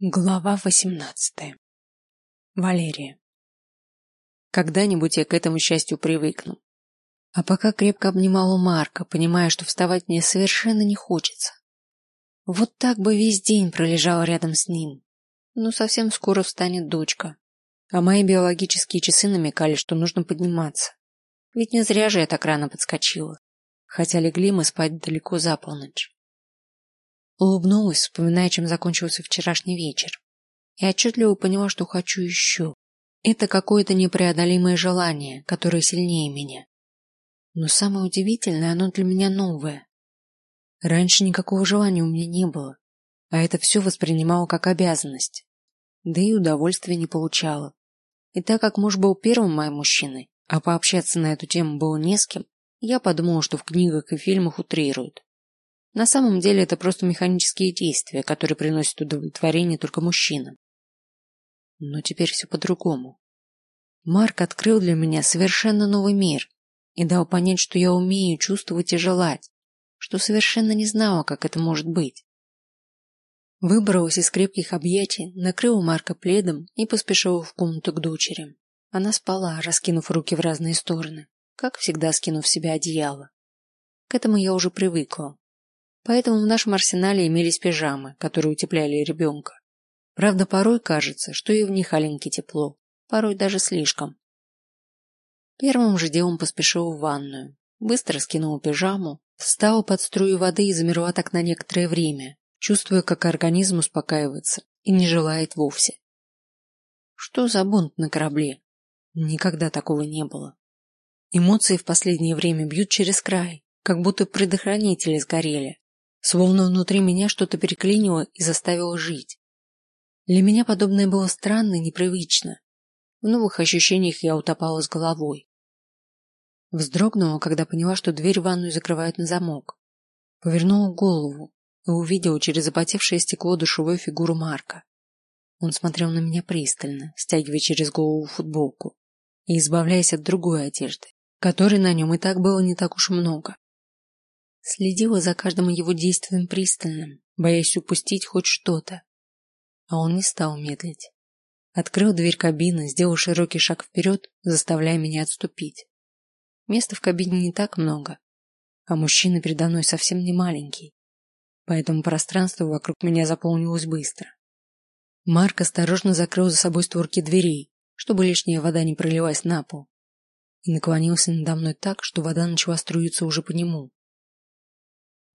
Глава восемнадцатая. Валерия. Когда-нибудь я к этому счастью привыкну. А пока крепко обнимала Марка, понимая, что вставать мне совершенно не хочется. Вот так бы весь день пролежала рядом с ним. Но совсем скоро встанет дочка. А мои биологические часы намекали, что нужно подниматься. Ведь не зря же я так рано подскочила. Хотя легли мы спать далеко за полночь. Улыбнулась, вспоминая, чем закончился вчерашний вечер. И отчетливо поняла, что хочу еще. Это какое-то непреодолимое желание, которое сильнее меня. Но самое удивительное, оно для меня новое. Раньше никакого желания у меня не было, а это все воспринимала как обязанность. Да и удовольствия не получала. И так как муж был первым моим мужчиной, а пообщаться на эту тему было не с кем, я подумала, что в книгах и фильмах утрируют. На самом деле это просто механические действия, которые приносят удовлетворение только мужчинам. Но теперь все по-другому. Марк открыл для меня совершенно новый мир и дал понять, что я умею чувствовать и желать, что совершенно не знала, как это может быть. Выбралась из крепких объятий, накрыла Марка пледом и поспешила в комнату к дочери. Она спала, раскинув руки в разные стороны, как всегда скинув в себя одеяло. К этому я уже привыкла. Поэтому в нашем арсенале имелись пижамы, которые утепляли ребенка. Правда, порой кажется, что и в них аленьки тепло, порой даже слишком. Первым же делом поспешил в ванную, быстро скинул пижаму, встал под струю воды и замерла так на некоторое время, чувствуя, как организм успокаивается и не желает вовсе. Что за бунт на корабле? Никогда такого не было. Эмоции в последнее время бьют через край, как будто предохранители сгорели, Словно внутри меня что-то переклинило и заставило жить. Для меня подобное было странно и непривычно. В новых ощущениях я утопала с головой. Вздрогнула, когда поняла, что дверь в ванную закрывают на замок. Повернула голову и увидела через запотевшее стекло душевую фигуру Марка. Он смотрел на меня пристально, стягивая через голову футболку и избавляясь от другой одежды, которой на нем и так было не так уж много. Следила за каждым его действием пристально, боясь упустить хоть что-то. А он не стал медлить. Открыл дверь кабины, сделал широкий шаг вперед, заставляя меня отступить. Места в кабине не так много, а мужчина передо мной совсем не маленький, поэтому пространство вокруг меня заполнилось быстро. Марк осторожно закрыл за собой створки дверей, чтобы лишняя вода не пролилась на пол, и наклонился надо мной так, что вода начала струиться уже по нему.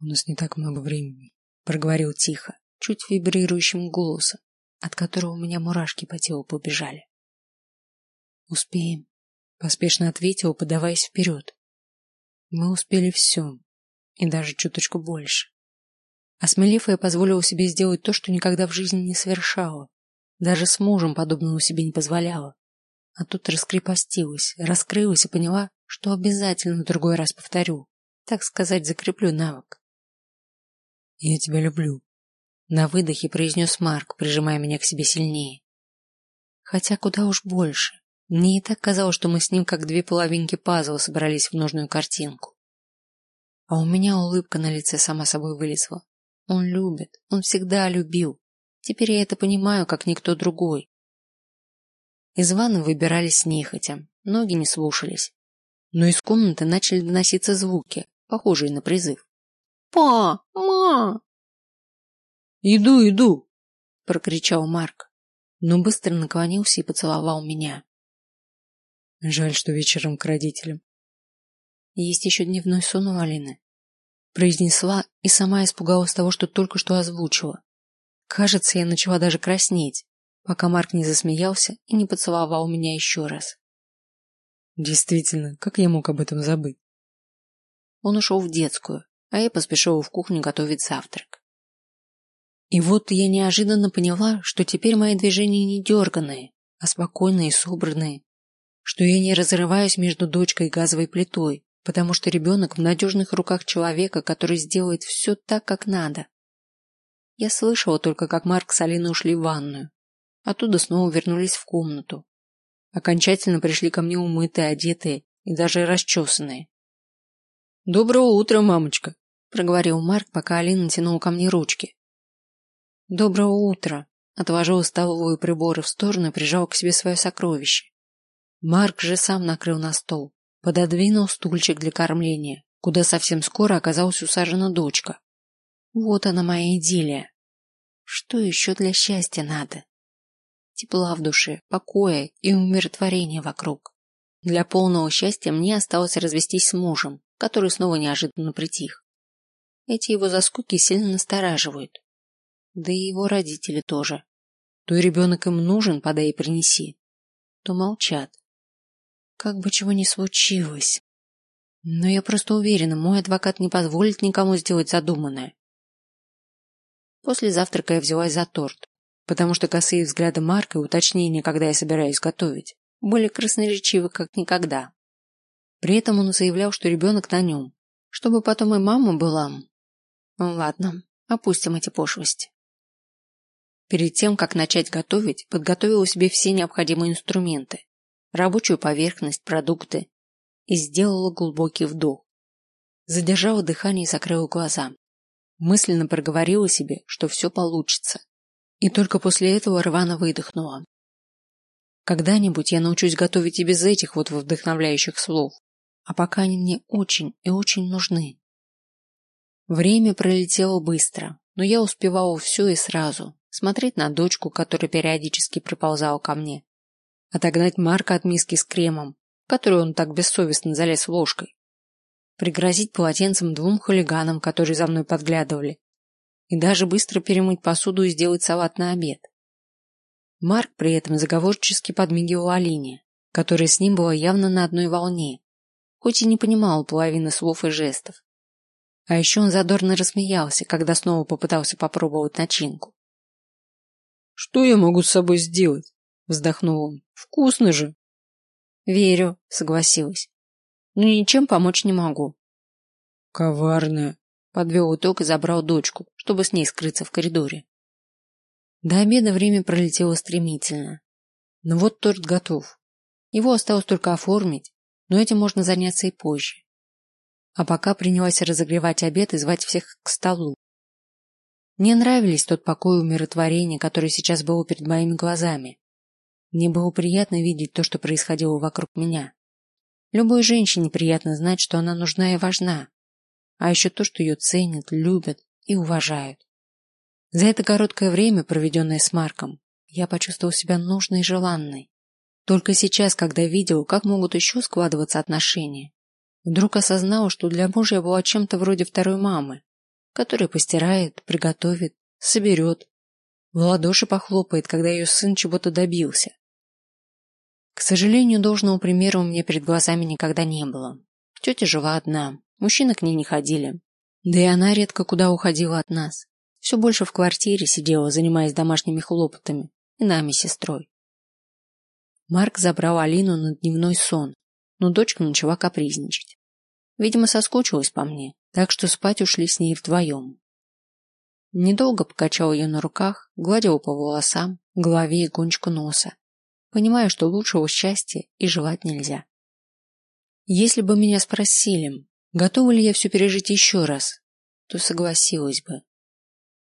У нас не так много времени, проговорил тихо, чуть вибрирующим голосом, от которого у меня мурашки по телу побежали. Успеем, поспешно ответил, подаваясь вперед. Мы успели все, и даже чуточку больше. Осмелев, я позволила себе сделать то, что никогда в жизни не совершала. Даже с мужем подобного себе не позволяла. А тут раскрепостилась, раскрылась и поняла, что обязательно в другой раз повторю. Так сказать, закреплю навык. Я тебя люблю. На выдохе произнес Марк, прижимая меня к себе сильнее. Хотя куда уж больше. Мне и так казалось, что мы с ним как две половинки пазла собрались в нужную картинку. А у меня улыбка на лице сама собой вылезла. Он любит, он всегда любил. Теперь я это понимаю, как никто другой. Из ванны выбирались нехотя, ноги не слушались. Но из комнаты начали доноситься звуки, похожие на призыв. Па, ма. Иду, иду, прокричал Марк, но быстро наклонился и поцеловал меня. Жаль, что вечером к родителям. Есть еще дневной сон у Алины. Произнесла и сама испугалась того, что только что озвучила. Кажется, я начала даже краснеть, пока Марк не засмеялся и не поцеловал меня еще раз. Действительно, как я мог об этом забыть? Он ушел в детскую, а я поспешила в кухню готовить завтрак. И вот я неожиданно поняла, что теперь мои движения не дерганые, а спокойные и собранные, что я не разрываюсь между дочкой и газовой плитой, потому что ребенок в надежных руках человека, который сделает все так, как надо. Я слышала только, как Марк с Алиной ушли в ванную, оттуда снова вернулись в комнату. Окончательно пришли ко мне умытые, одетые и даже расчесанные. Доброе утро, мамочка, проговорил Марк, пока Алина тянула ко мне ручки. Доброго утра, отложила столовую приборы в сторону и прижала к себе свое сокровище. Марк же сам накрыл на стол, пододвинул стульчик для кормления, куда совсем скоро оказалась усажена дочка. Вот она моя идиллия. Что еще для счастья надо? Тепла в душе, покоя и умиротворения вокруг. Для полного счастья мне осталось развестись с мужем, который снова неожиданно притих. Эти его заскоки сильно настораживают. Да и его родители тоже. То ребенок им нужен, подай и принеси, то молчат. Как бы чего ни случилось. Но я просто уверена, мой адвокат не позволит никому сделать задуманное. После завтрака я взялась за торт, потому что косые взгляды Марка и уточнения, когда я собираюсь готовить, были красноречивы как никогда. При этом он заявлял, что ребенок на нем, чтобы потом и мама была. Ну ладно, опустим эти пошлости. Перед тем, как начать готовить, подготовила себе все необходимые инструменты, рабочую поверхность, продукты и сделала глубокий вдох. Задержала дыхание и закрыла глаза. Мысленно проговорила себе, что все получится. И только после этого рвано выдохнула. Когда-нибудь я научусь готовить и без этих вот вдохновляющих слов, а пока они мне очень и очень нужны. Время пролетело быстро, но я успевала все и сразу. Смотреть на дочку, которая периодически приползала ко мне. Отогнать Марка от миски с кремом, которую он так бессовестно залез ложкой. Пригрозить полотенцем двум хулиганам, которые за мной подглядывали. И даже быстро перемыть посуду и сделать салат на обед. Марк при этом заговорчески подмигивал Алине, которая с ним была явно на одной волне, хоть и не понимала половины слов и жестов. А еще он задорно рассмеялся, когда снова попытался попробовать начинку. Что я могу с собой сделать? вздохнул он. Вкусно же. Верю, согласилась. Но ничем помочь не могу. Коварная, подвел итог и забрал дочку, чтобы с ней скрыться в коридоре. До обеда время пролетело стремительно. Но вот торт готов. Его осталось только оформить, но этим можно заняться и позже. А пока принялась разогревать обед и звать всех к столу. Мне нравились тот покой и умиротворение, который сейчас было перед моими глазами. Мне было приятно видеть то, что происходило вокруг меня. Любой женщине приятно знать, что она нужна и важна, а еще то, что ее ценят, любят и уважают. За это короткое время, проведенное с Марком, я почувствовал себя нужной и желанной. Только сейчас, когда видел, как могут еще складываться отношения, вдруг осознал, что для мужа я была чем-то вроде второй мамы, которая постирает, приготовит, соберет, в ладоши похлопает, когда ее сын чего-то добился. К сожалению, должного примера у меня перед глазами никогда не было. Тетя жила одна, мужчины к ней не ходили, да и она редко куда уходила от нас все больше в квартире сидела, занимаясь домашними хлопотами, и нами сестрой. Марк забрал Алину на дневной сон, но дочка начала капризничать. Видимо, соскучилась по мне, так что спать ушли с ней вдвоем. Недолго покачал ее на руках, гладил по волосам, голове и кончику носа, понимая, что лучшего счастья и желать нельзя. Если бы меня спросили, готова ли я все пережить еще раз, то согласилась бы.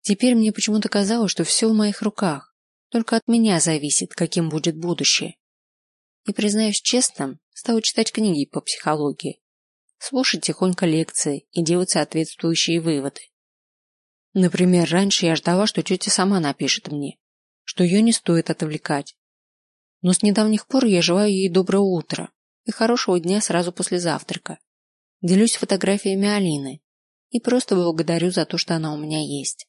Теперь мне почему-то казалось, что все в моих руках. Только от меня зависит, каким будет будущее. И признаюсь честно, стала читать книги по психологии, слушать тихонько лекции и делать соответствующие выводы. Например, раньше я ждала, что тетя сама напишет мне, что ее не стоит отвлекать. Но с недавних пор я желаю ей доброго утра и хорошего дня сразу после завтрака. Делюсь фотографиями Алины и просто благодарю за то, что она у меня есть.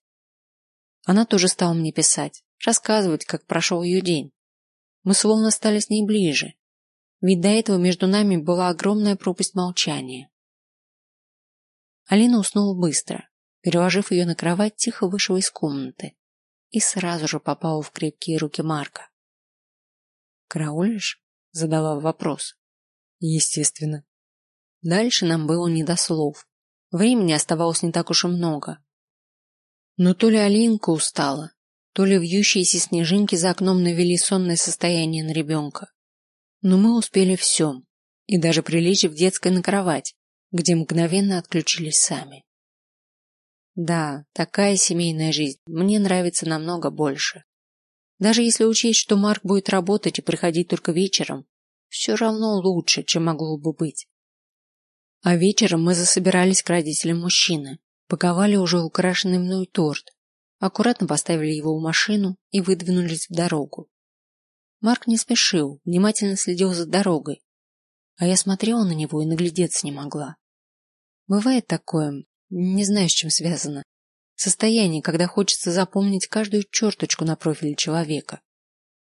Она тоже стала мне писать, рассказывать, как прошел ее день. Мы словно стали с ней ближе, ведь до этого между нами была огромная пропасть молчания. Алина уснула быстро, переложив ее на кровать, тихо вышла из комнаты и сразу же попала в крепкие руки Марка. Караулишь? задала вопрос. Естественно. Дальше нам было не до слов. Времени оставалось не так уж и много, но то ли Алинка устала, то ли вьющиеся снежинки за окном навели сонное состояние на ребенка. Но мы успели все, и даже прилечь в детской на кровать, где мгновенно отключились сами. Да, такая семейная жизнь мне нравится намного больше. Даже если учесть, что Марк будет работать и приходить только вечером, все равно лучше, чем могло бы быть. А вечером мы засобирались к родителям мужчины, паковали уже украшенный мной торт, аккуратно поставили его у машину и выдвинулись в дорогу. Марк не спешил, внимательно следил за дорогой, а я смотрела на него и наглядеться не могла. Бывает такое, не знаю, с чем связано. Состояние, когда хочется запомнить каждую черточку на профиле человека,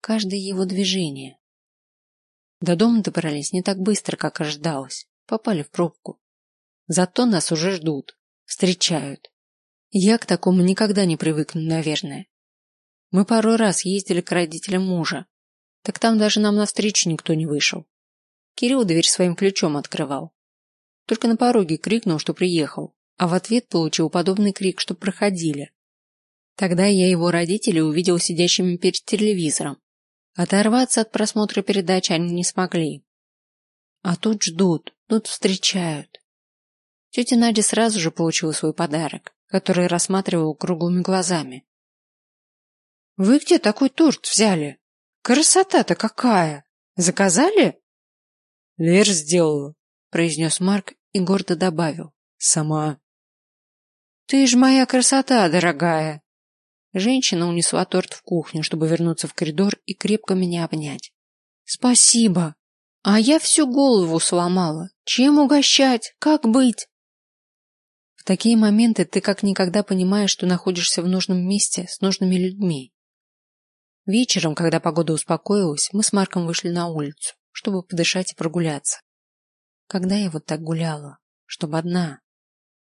каждое его движение. До дома добрались не так быстро, как ожидалось. Попали в пробку. Зато нас уже ждут, встречают. Я к такому никогда не привыкну, наверное. Мы пару раз ездили к родителям мужа, так там даже нам навстречу никто не вышел. Кирилл дверь своим ключом открывал. Только на пороге крикнул, что приехал, а в ответ получил подобный крик, что проходили. Тогда я его родителей увидел сидящими перед телевизором. Оторваться от просмотра передач они не смогли. А тут ждут, тут встречают. Тетя Надя сразу же получила свой подарок, который рассматривала круглыми глазами. Вы где такой торт взяли? Красота-то какая! Заказали? Лер сделала, произнес Марк и гордо добавил. Сама. Ты ж моя красота, дорогая. Женщина унесла торт в кухню, чтобы вернуться в коридор и крепко меня обнять. Спасибо. А я всю голову сломала. Чем угощать? Как быть? В такие моменты ты как никогда понимаешь, что находишься в нужном месте с нужными людьми. Вечером, когда погода успокоилась, мы с Марком вышли на улицу, чтобы подышать и прогуляться. Когда я вот так гуляла, чтобы одна.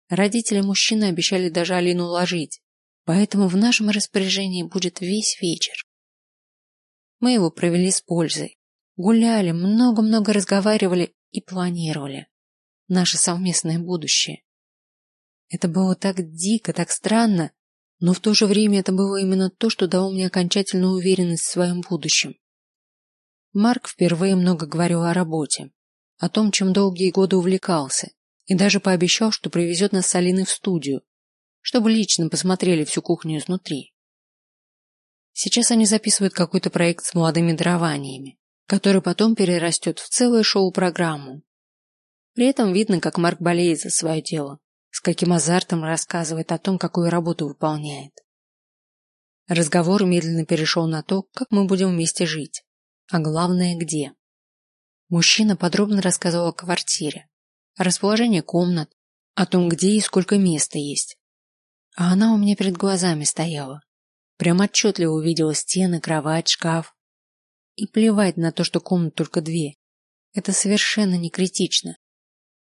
Родители мужчины обещали даже Алину ложить, поэтому в нашем распоряжении будет весь вечер. Мы его провели с пользой, гуляли, много-много разговаривали и планировали наше совместное будущее. Это было так дико, так странно, но в то же время это было именно то, что дало мне окончательную уверенность в своем будущем. Марк впервые много говорил о работе, о том, чем долгие годы увлекался, и даже пообещал, что привезет нас с Алиной в студию, чтобы лично посмотрели всю кухню изнутри. Сейчас они записывают какой-то проект с молодыми дарованиями, который потом перерастет в целую шоу-программу. При этом видно, как Марк болеет за свое дело, с каким азартом рассказывает о том, какую работу выполняет. Разговор медленно перешел на то, как мы будем вместе жить, а главное, где. Мужчина подробно рассказывал о квартире, о расположении комнат, о том, где и сколько места есть. А она у меня перед глазами стояла. Прям отчетливо увидела стены, кровать, шкаф. И плевать на то, что комнат только две. Это совершенно не критично.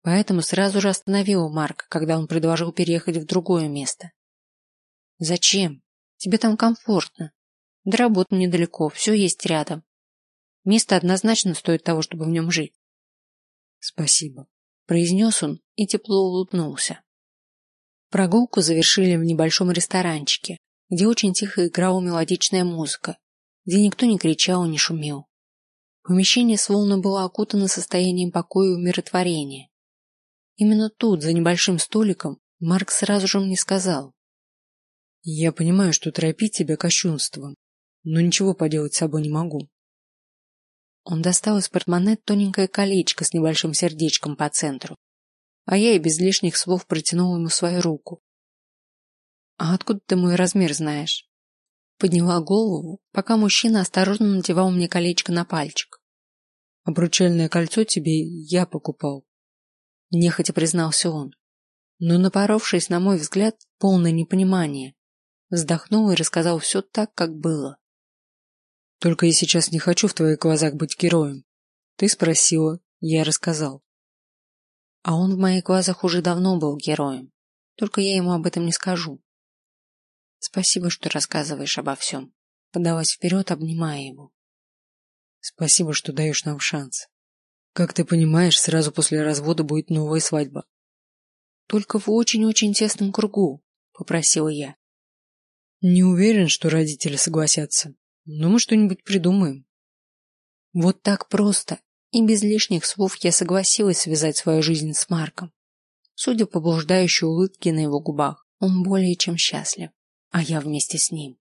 Поэтому сразу же остановила Марка, когда он предложил переехать в другое место. Зачем? Тебе там комфортно. До работы недалеко, все есть рядом. Место однозначно стоит того, чтобы в нем жить. Спасибо, произнес он и тепло улыбнулся. Прогулку завершили в небольшом ресторанчике, где очень тихо играла мелодичная музыка, где никто не кричал, не шумел. Помещение словно было окутано состоянием покоя и умиротворения. Именно тут, за небольшим столиком, Марк сразу же мне сказал: "Я понимаю, что торопить тебя кощунством, но ничего поделать с собой не могу. Он достал из портмоне тоненькое колечко с небольшим сердечком по центру, а я и без лишних слов протянул ему свою руку. А откуда ты мой размер знаешь? Подняла голову, пока мужчина осторожно надевал мне колечко на пальчик. Обручальное кольцо тебе я покупал. Нехотя признался он, но напоровшись на мой взгляд полное непонимание, вздохнул и рассказал все так, как было. Только я сейчас не хочу в твоих глазах быть героем. Ты спросила, я рассказал. А он в моих глазах уже давно был героем. Только я ему об этом не скажу. Спасибо, что рассказываешь обо всем. Подалась вперед, обнимая его. Спасибо, что даешь нам шанс. Как ты понимаешь, сразу после развода будет новая свадьба. Только в очень-очень тесном кругу, попросила я. Не уверен, что родители согласятся. Ну, мы что-нибудь придумаем. Вот так просто и без лишних слов я согласилась связать свою жизнь с Марком. Судя по блуждающей улыбке на его губах, он более чем счастлив, а я вместе с ним.